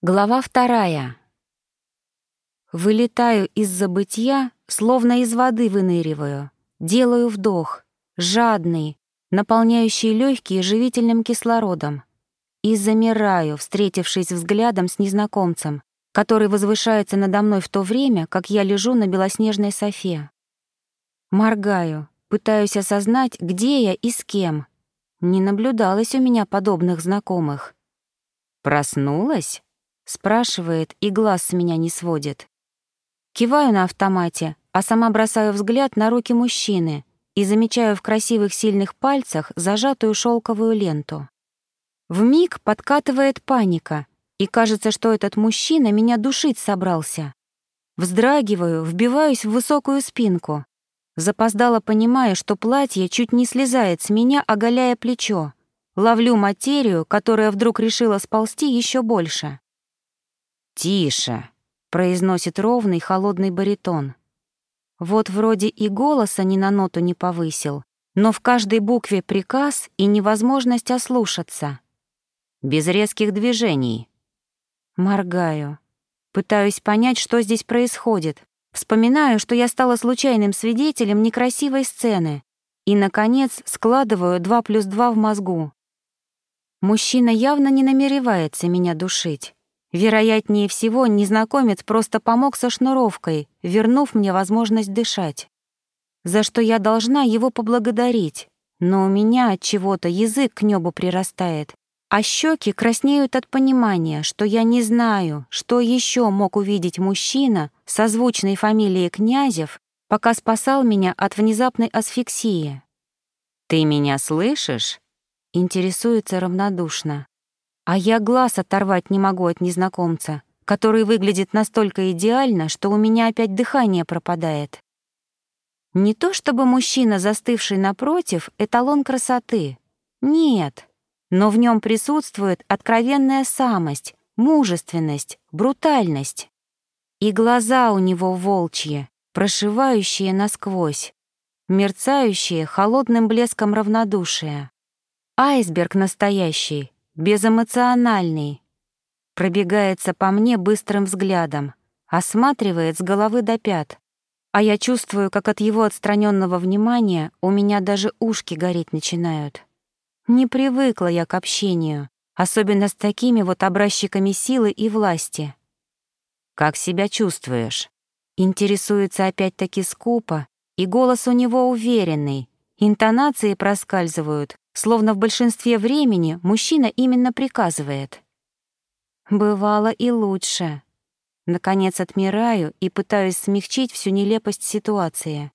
Глава вторая. Вылетаю из забытья, словно из воды выныриваю. Делаю вдох, жадный, наполняющий легкие живительным кислородом. И замираю, встретившись взглядом с незнакомцем, который возвышается надо мной в то время, как я лежу на белоснежной софе. Моргаю, пытаюсь осознать, где я и с кем. Не наблюдалось у меня подобных знакомых. Проснулась? Спрашивает и глаз с меня не сводит. Киваю на автомате, а сама бросаю взгляд на руки мужчины и замечаю в красивых сильных пальцах зажатую шелковую ленту. В миг подкатывает паника, и кажется, что этот мужчина меня душить собрался. Вздрагиваю, вбиваюсь в высокую спинку. Запоздало понимая, что платье чуть не слезает с меня, оголяя плечо. Ловлю материю, которая вдруг решила сползти еще больше. «Тише», — произносит ровный холодный баритон. Вот вроде и голоса ни на ноту не повысил, но в каждой букве приказ и невозможность ослушаться. Без резких движений. Моргаю. Пытаюсь понять, что здесь происходит. Вспоминаю, что я стала случайным свидетелем некрасивой сцены. И, наконец, складываю два плюс два в мозгу. Мужчина явно не намеревается меня душить. Вероятнее всего, незнакомец просто помог со шнуровкой, вернув мне возможность дышать. За что я должна его поблагодарить. Но у меня от чего-то язык к небу прирастает, а щеки краснеют от понимания, что я не знаю, что еще мог увидеть мужчина со звучной фамилией Князев, пока спасал меня от внезапной асфиксии. «Ты меня слышишь?» — интересуется равнодушно. А я глаз оторвать не могу от незнакомца, который выглядит настолько идеально, что у меня опять дыхание пропадает. Не то чтобы мужчина, застывший напротив, эталон красоты. Нет. Но в нем присутствует откровенная самость, мужественность, брутальность. И глаза у него волчьи, прошивающие насквозь, мерцающие холодным блеском равнодушия. Айсберг настоящий, безэмоциональный. Пробегается по мне быстрым взглядом, осматривает с головы до пят, а я чувствую, как от его отстраненного внимания у меня даже ушки гореть начинают. Не привыкла я к общению, особенно с такими вот образчиками силы и власти. «Как себя чувствуешь?» Интересуется опять-таки скупо, и голос у него уверенный, интонации проскальзывают, словно в большинстве времени мужчина именно приказывает. Бывало и лучше. Наконец отмираю и пытаюсь смягчить всю нелепость ситуации.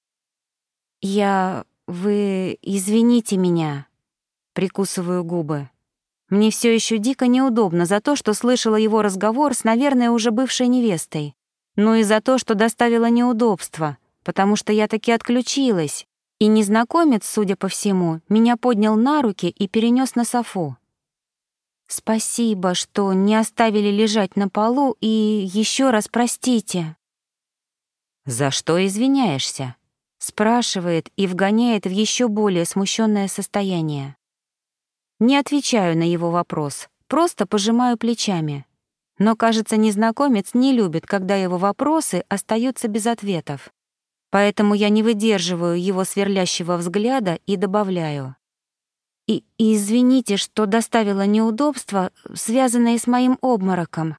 «Я... вы... извините меня», — прикусываю губы. Мне все еще дико неудобно за то, что слышала его разговор с, наверное, уже бывшей невестой. Ну и за то, что доставила неудобства, потому что я таки отключилась, и незнакомец, судя по всему, меня поднял на руки и перенес на софу. Спасибо, что не оставили лежать на полу, и еще раз простите. За что извиняешься? спрашивает и вгоняет в еще более смущенное состояние. Не отвечаю на его вопрос, просто пожимаю плечами. Но, кажется, незнакомец не любит, когда его вопросы остаются без ответов. Поэтому я не выдерживаю его сверлящего взгляда и добавляю. И, и извините, что доставила неудобства, связанные с моим обмороком.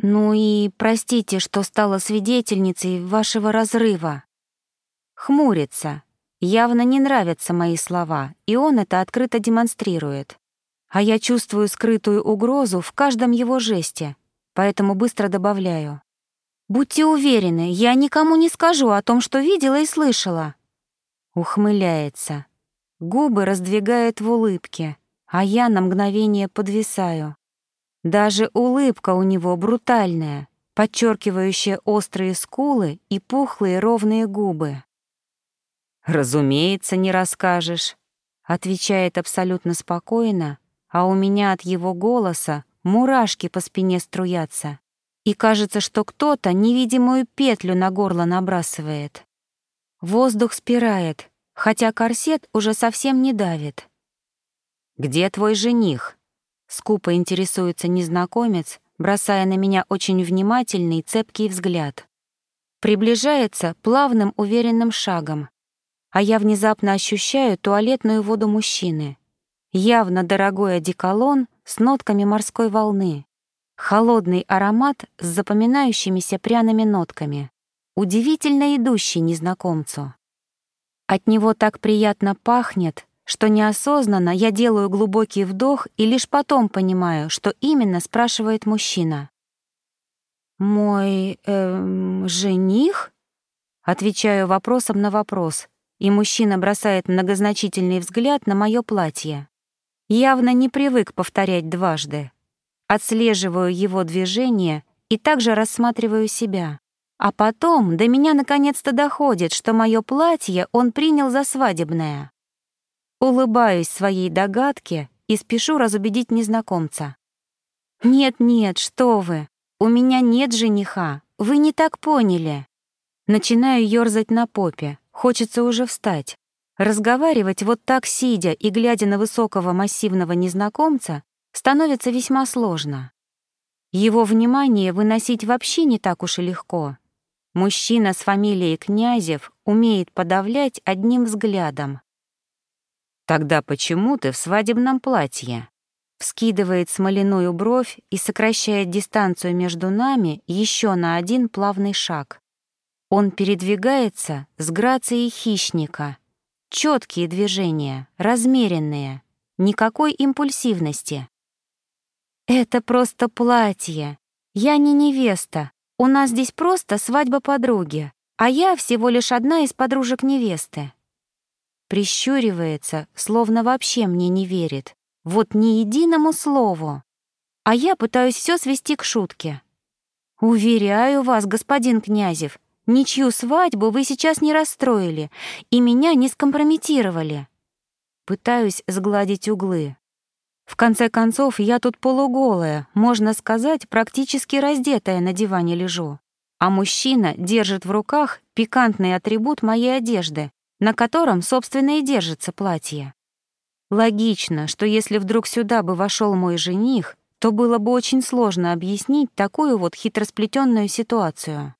Ну и простите, что стала свидетельницей вашего разрыва. Хмурится. Явно не нравятся мои слова, и он это открыто демонстрирует. А я чувствую скрытую угрозу в каждом его жесте, поэтому быстро добавляю. Будьте уверены, я никому не скажу о том, что видела и слышала. Ухмыляется. Губы раздвигает в улыбке, а я на мгновение подвисаю. Даже улыбка у него брутальная, подчеркивающая острые скулы и пухлые ровные губы. «Разумеется, не расскажешь», — отвечает абсолютно спокойно, а у меня от его голоса мурашки по спине струятся и кажется, что кто-то невидимую петлю на горло набрасывает. Воздух спирает, хотя корсет уже совсем не давит. «Где твой жених?» — скупо интересуется незнакомец, бросая на меня очень внимательный, цепкий взгляд. Приближается плавным, уверенным шагом, а я внезапно ощущаю туалетную воду мужчины. Явно дорогой одеколон с нотками морской волны. Холодный аромат с запоминающимися пряными нотками. Удивительно идущий незнакомцу. От него так приятно пахнет, что неосознанно я делаю глубокий вдох и лишь потом понимаю, что именно спрашивает мужчина. «Мой... Эм, жених?» Отвечаю вопросом на вопрос, и мужчина бросает многозначительный взгляд на мое платье. Явно не привык повторять дважды. Отслеживаю его движение и также рассматриваю себя. А потом до меня наконец-то доходит, что мое платье он принял за свадебное. Улыбаюсь своей догадке и спешу разубедить незнакомца. «Нет-нет, что вы, у меня нет жениха, вы не так поняли». Начинаю ёрзать на попе, хочется уже встать. Разговаривать вот так сидя и глядя на высокого массивного незнакомца становится весьма сложно. Его внимание выносить вообще не так уж и легко. Мужчина с фамилией Князев умеет подавлять одним взглядом. «Тогда почему ты в свадебном платье?» Вскидывает смоляную бровь и сокращает дистанцию между нами еще на один плавный шаг. Он передвигается с грацией хищника. Четкие движения, размеренные, никакой импульсивности. «Это просто платье. Я не невеста. У нас здесь просто свадьба подруги, а я всего лишь одна из подружек невесты». Прищуривается, словно вообще мне не верит. Вот ни единому слову. А я пытаюсь все свести к шутке. «Уверяю вас, господин Князев, ничью свадьбу вы сейчас не расстроили и меня не скомпрометировали». Пытаюсь сгладить углы. В конце концов, я тут полуголая, можно сказать, практически раздетая на диване лежу. А мужчина держит в руках пикантный атрибут моей одежды, на котором, собственно, и держится платье. Логично, что если вдруг сюда бы вошел мой жених, то было бы очень сложно объяснить такую вот хитросплетенную ситуацию.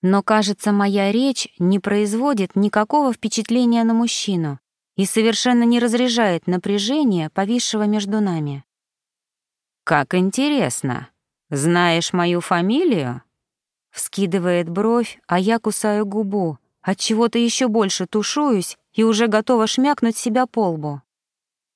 Но, кажется, моя речь не производит никакого впечатления на мужчину, и совершенно не разряжает напряжение, повисшего между нами. «Как интересно! Знаешь мою фамилию?» Вскидывает бровь, а я кусаю губу, от чего то еще больше тушуюсь и уже готова шмякнуть себя по лбу.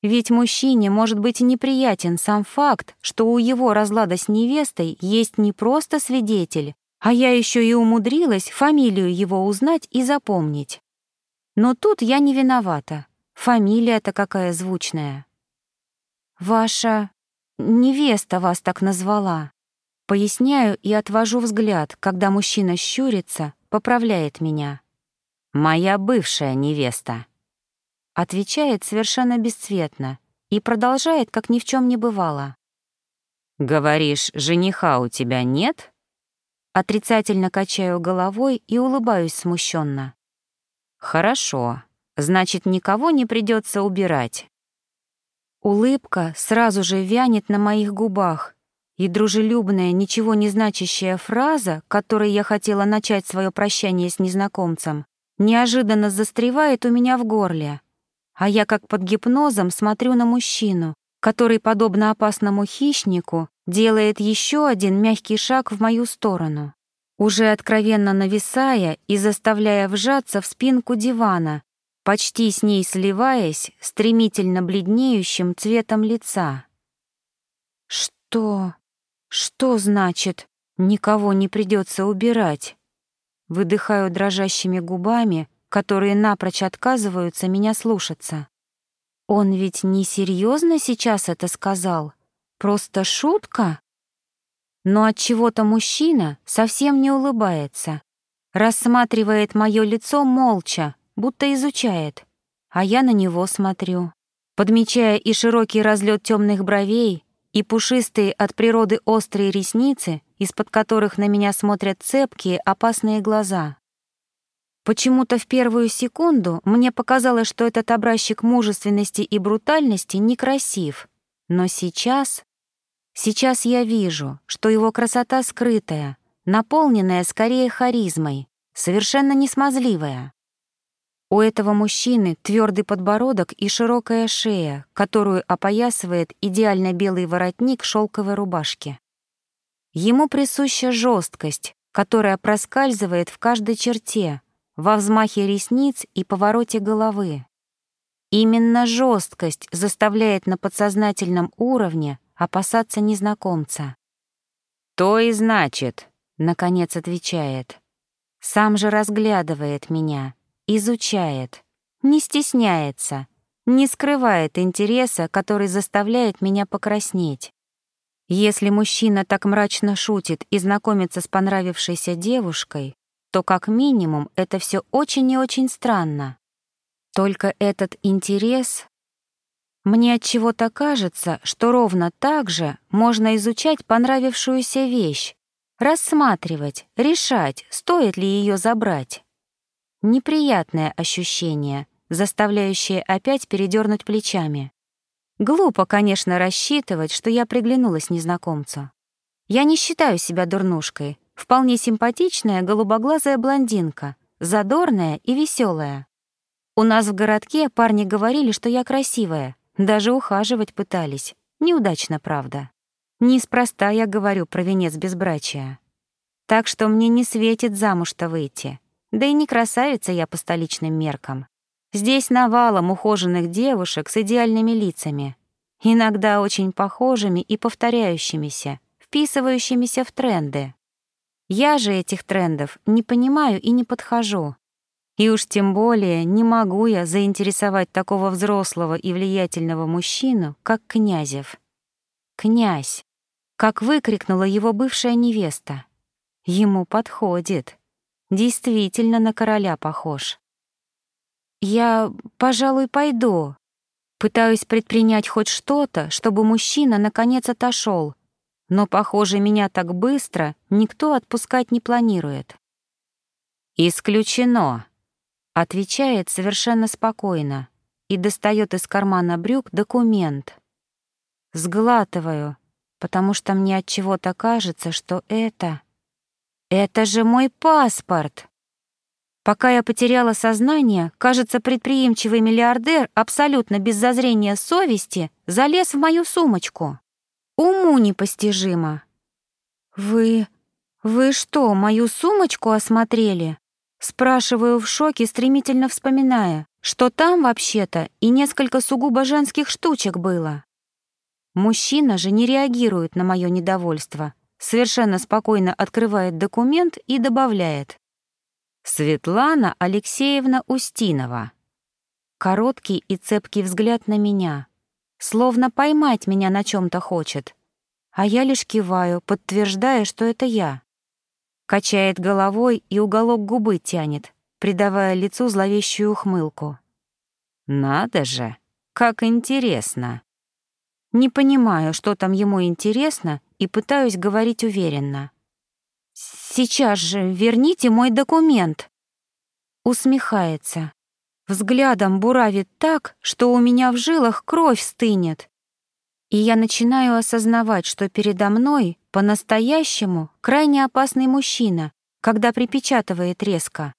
Ведь мужчине может быть неприятен сам факт, что у его разлада с невестой есть не просто свидетель, а я еще и умудрилась фамилию его узнать и запомнить. Но тут я не виновата. Фамилия-то какая звучная. Ваша невеста вас так назвала. Поясняю и отвожу взгляд, когда мужчина щурится, поправляет меня. Моя бывшая невеста. Отвечает совершенно бесцветно и продолжает, как ни в чем не бывало. «Говоришь, жениха у тебя нет?» Отрицательно качаю головой и улыбаюсь смущенно. «Хорошо, значит, никого не придется убирать. Улыбка сразу же вянет на моих губах, и дружелюбная, ничего не значащая фраза, которой я хотела начать свое прощание с незнакомцем, неожиданно застревает у меня в горле. А я как под гипнозом смотрю на мужчину, который, подобно опасному хищнику, делает еще один мягкий шаг в мою сторону, уже откровенно нависая и заставляя вжаться в спинку дивана, почти с ней сливаясь стремительно бледнеющим цветом лица. «Что? Что значит, никого не придется убирать?» Выдыхаю дрожащими губами, которые напрочь отказываются меня слушаться. «Он ведь не серьезно сейчас это сказал? Просто шутка?» Но от чего то мужчина совсем не улыбается, рассматривает мое лицо молча, будто изучает, а я на него смотрю, подмечая и широкий разлет темных бровей, и пушистые от природы острые ресницы, из-под которых на меня смотрят цепкие, опасные глаза. Почему-то в первую секунду мне показалось, что этот образчик мужественности и брутальности некрасив, но сейчас... Сейчас я вижу, что его красота скрытая, наполненная скорее харизмой, совершенно не смазливая. У этого мужчины твердый подбородок и широкая шея, которую опоясывает идеально белый воротник шелковой рубашки. Ему присуща жесткость, которая проскальзывает в каждой черте, во взмахе ресниц и повороте головы. Именно жесткость заставляет на подсознательном уровне опасаться незнакомца. «То и значит», — наконец отвечает. Сам же разглядывает меня, изучает, не стесняется, не скрывает интереса, который заставляет меня покраснеть. Если мужчина так мрачно шутит и знакомится с понравившейся девушкой, то как минимум это все очень и очень странно. Только этот интерес мне от чего-то кажется, что ровно так же можно изучать понравившуюся вещь, рассматривать, решать, стоит ли ее забрать. Неприятное ощущение, заставляющее опять передернуть плечами. Глупо, конечно, рассчитывать, что я приглянулась незнакомцу. Я не считаю себя дурнушкой, вполне симпатичная голубоглазая блондинка, задорная и веселая. У нас в городке парни говорили, что я красивая, даже ухаживать пытались. Неудачно, правда. Неспроста я говорю про венец безбрачия. Так что мне не светит замуж-то выйти. Да и не красавица я по столичным меркам. Здесь навалом ухоженных девушек с идеальными лицами. Иногда очень похожими и повторяющимися, вписывающимися в тренды. Я же этих трендов не понимаю и не подхожу. И уж тем более не могу я заинтересовать такого взрослого и влиятельного мужчину, как Князев. «Князь!» — как выкрикнула его бывшая невеста. Ему подходит. Действительно на короля похож. «Я, пожалуй, пойду», Пытаюсь предпринять хоть что-то, чтобы мужчина наконец отошел, но, похоже, меня так быстро никто отпускать не планирует. «Исключено», Отвечает совершенно спокойно и достает из кармана брюк документ. Сглатываю, потому что мне от чего-то кажется, что это... Это же мой паспорт! Пока я потеряла сознание, кажется, предприимчивый миллиардер абсолютно без зазрения совести залез в мою сумочку. Уму непостижимо. «Вы... вы что, мою сумочку осмотрели?» Спрашиваю в шоке, стремительно вспоминая, что там вообще-то и несколько сугубо женских штучек было. Мужчина же не реагирует на мое недовольство, совершенно спокойно открывает документ и добавляет. «Светлана Алексеевна Устинова». Короткий и цепкий взгляд на меня, словно поймать меня на чем то хочет, а я лишь киваю, подтверждая, что это я. Качает головой и уголок губы тянет, придавая лицу зловещую ухмылку. «Надо же, как интересно!» Не понимаю, что там ему интересно, и пытаюсь говорить уверенно. «Сейчас же верните мой документ!» Усмехается. Взглядом буравит так, что у меня в жилах кровь стынет. И я начинаю осознавать, что передо мной по-настоящему крайне опасный мужчина, когда припечатывает резко.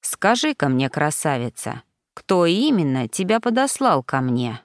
«Скажи-ка мне, красавица, кто именно тебя подослал ко мне?»